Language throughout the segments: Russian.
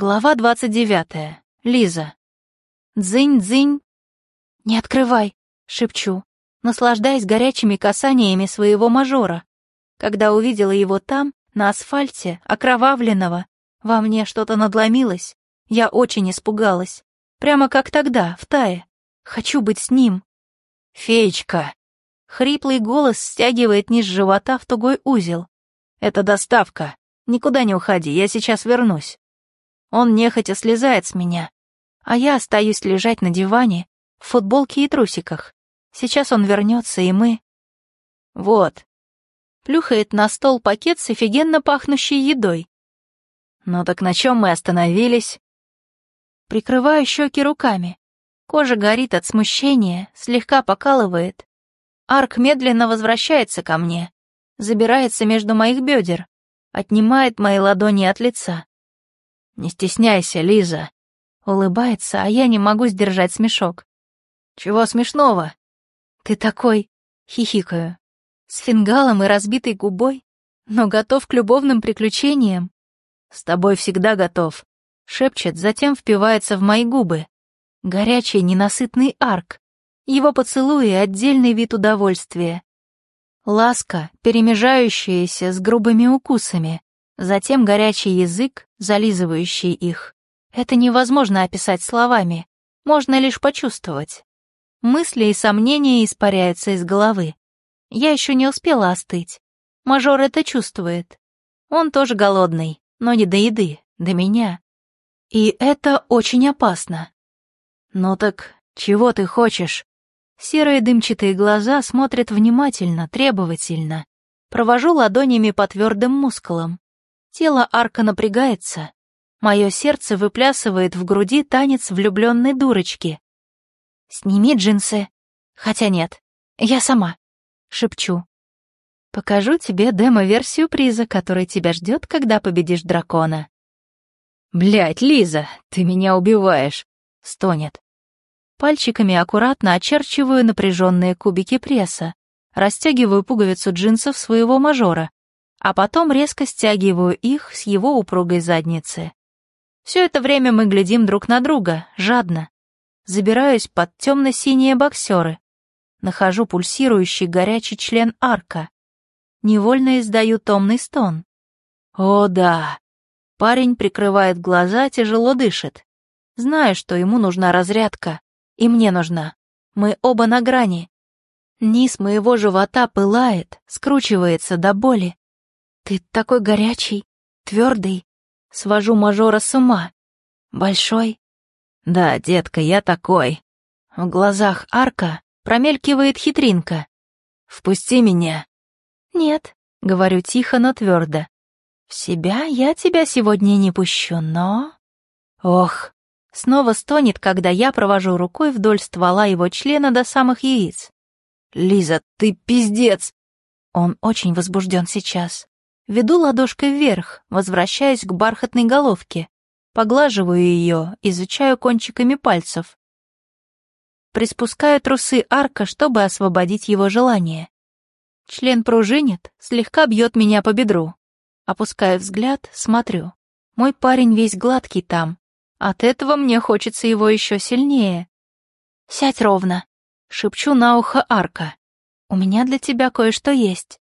Глава двадцать девятая. Лиза. Дзынь-дзынь. «Не открывай», — шепчу, наслаждаясь горячими касаниями своего мажора. Когда увидела его там, на асфальте, окровавленного, во мне что-то надломилось. Я очень испугалась. Прямо как тогда, в Тае. Хочу быть с ним. «Феечка!» Хриплый голос стягивает низ живота в тугой узел. «Это доставка. Никуда не уходи, я сейчас вернусь». Он нехотя слезает с меня, а я остаюсь лежать на диване в футболке и трусиках. Сейчас он вернется, и мы... Вот. Плюхает на стол пакет с офигенно пахнущей едой. Ну так на чем мы остановились? Прикрываю щеки руками. Кожа горит от смущения, слегка покалывает. Арк медленно возвращается ко мне, забирается между моих бедер, отнимает мои ладони от лица. «Не стесняйся, Лиза», — улыбается, а я не могу сдержать смешок. «Чего смешного?» «Ты такой...» — хихикаю. С фингалом и разбитой губой, но готов к любовным приключениям. «С тобой всегда готов», — шепчет, затем впивается в мои губы. Горячий ненасытный арк. Его поцелуи — отдельный вид удовольствия. Ласка, перемежающаяся с грубыми укусами. Затем горячий язык, зализывающий их. Это невозможно описать словами, можно лишь почувствовать. Мысли и сомнения испаряются из головы. Я еще не успела остыть. Мажор это чувствует. Он тоже голодный, но не до еды, до меня. И это очень опасно. Ну так, чего ты хочешь? Серые дымчатые глаза смотрят внимательно, требовательно. Провожу ладонями по твердым мускулам. Тело арка напрягается. Мое сердце выплясывает в груди танец влюбленной дурочки. «Сними джинсы». Хотя нет, я сама. Шепчу. Покажу тебе демо-версию приза, который тебя ждет, когда победишь дракона. Блять, Лиза, ты меня убиваешь. Стонет. Пальчиками аккуратно очерчиваю напряженные кубики пресса, растягиваю пуговицу джинсов своего мажора, а потом резко стягиваю их с его упругой задницы. Все это время мы глядим друг на друга, жадно. Забираюсь под темно-синие боксеры. Нахожу пульсирующий горячий член арка. Невольно издаю томный стон. О, да. Парень прикрывает глаза, тяжело дышит. Знаю, что ему нужна разрядка. И мне нужна. Мы оба на грани. Низ моего живота пылает, скручивается до боли. Ты такой горячий, твердый. Свожу мажора с ума. Большой. Да, детка, я такой. В глазах арка промелькивает хитринка. Впусти меня. Нет, говорю тихо, но твердо. В себя я тебя сегодня не пущу, но... Ох, снова стонет, когда я провожу рукой вдоль ствола его члена до самых яиц. Лиза, ты пиздец. Он очень возбужден сейчас. Веду ладошкой вверх, возвращаясь к бархатной головке. Поглаживаю ее, изучаю кончиками пальцев. Приспускаю трусы арка, чтобы освободить его желание. Член пружинит, слегка бьет меня по бедру. Опускаю взгляд, смотрю. Мой парень весь гладкий там. От этого мне хочется его еще сильнее. «Сядь ровно», — шепчу на ухо арка. «У меня для тебя кое-что есть».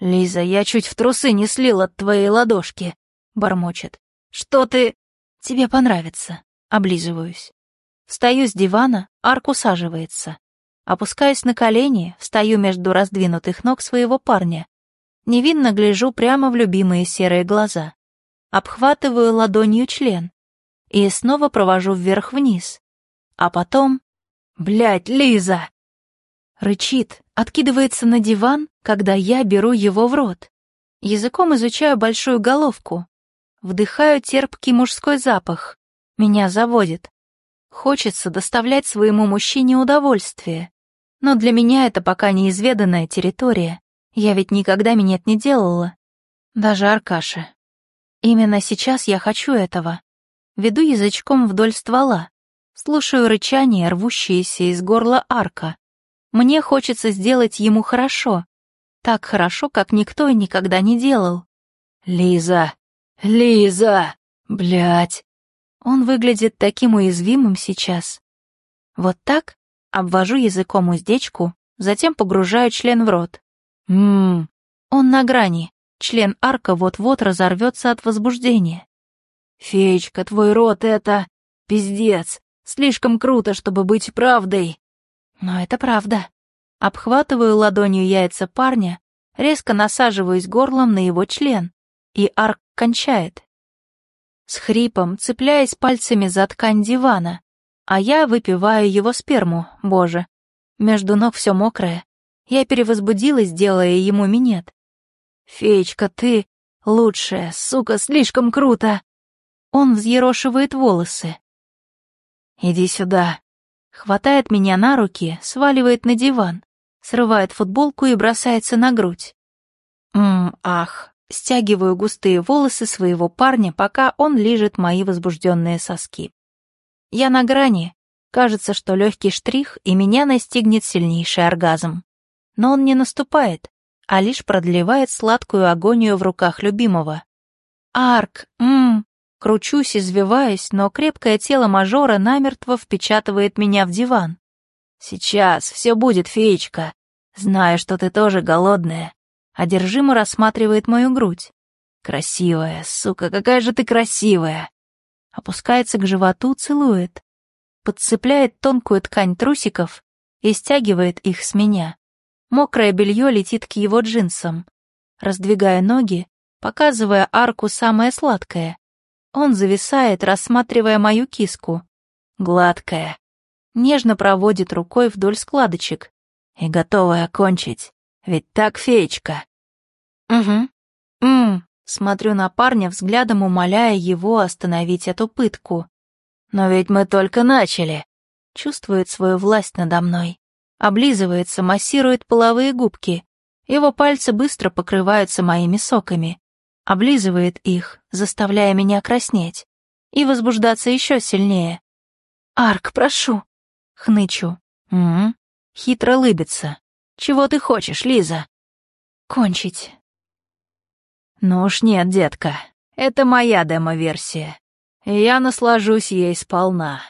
«Лиза, я чуть в трусы не слил от твоей ладошки», — бормочет. «Что ты...» «Тебе понравится», — облизываюсь. Встаю с дивана, Арк усаживается. Опускаюсь на колени, встаю между раздвинутых ног своего парня. Невинно гляжу прямо в любимые серые глаза. Обхватываю ладонью член. И снова провожу вверх-вниз. А потом... Блядь, Лиза! Рычит, откидывается на диван, когда я беру его в рот. Языком изучаю большую головку. Вдыхаю терпкий мужской запах. Меня заводит. Хочется доставлять своему мужчине удовольствие. Но для меня это пока неизведанная территория. Я ведь никогда минет не делала. Даже Аркаша. Именно сейчас я хочу этого. Веду язычком вдоль ствола. Слушаю рычание, рвущееся из горла арка. Мне хочется сделать ему хорошо. Так хорошо, как никто и никогда не делал. Лиза! Лиза! Блять! Он выглядит таким уязвимым сейчас. Вот так обвожу языком уздечку, затем погружаю член в рот. Ммм, он на грани. Член арка вот-вот разорвется от возбуждения. «Феечка, твой рот — это... пиздец. Слишком круто, чтобы быть правдой». Но это правда. Обхватываю ладонью яйца парня, резко насаживаюсь горлом на его член, и арк кончает. С хрипом, цепляясь пальцами за ткань дивана, а я выпиваю его сперму, боже. Между ног все мокрое. Я перевозбудилась, делая ему минет. «Феечка, ты лучшая, сука, слишком круто!» Он взъерошивает волосы. «Иди сюда». Хватает меня на руки, сваливает на диван, срывает футболку и бросается на грудь. Мм, ах, стягиваю густые волосы своего парня, пока он лижет мои возбужденные соски. Я на грани. Кажется, что легкий штрих, и меня настигнет сильнейший оргазм. Но он не наступает, а лишь продлевает сладкую агонию в руках любимого. Арк, мм, кручусь, извиваюсь, но крепкое тело мажора намертво впечатывает меня в диван. Сейчас все будет, феечка. Знаю, что ты тоже голодная. Одержимо рассматривает мою грудь. Красивая, сука, какая же ты красивая. Опускается к животу, целует. Подцепляет тонкую ткань трусиков и стягивает их с меня. Мокрое белье летит к его джинсам. Раздвигая ноги, показывая арку самое сладкое. Он зависает, рассматривая мою киску. Гладкая. Нежно проводит рукой вдоль складочек. И готовая окончить. Ведь так, феечка? Угу. Ммм. Смотрю на парня, взглядом умоляя его остановить эту пытку. Но ведь мы только начали. Чувствует свою власть надо мной облизывается, массирует половые губки. Его пальцы быстро покрываются моими соками. Облизывает их, заставляя меня краснеть. И возбуждаться еще сильнее. «Арк, прошу!» — хнычу. «М -м, хитро лыбится. «Чего ты хочешь, Лиза?» «Кончить». «Ну уж нет, детка. Это моя демо-версия. Я наслажусь ей сполна».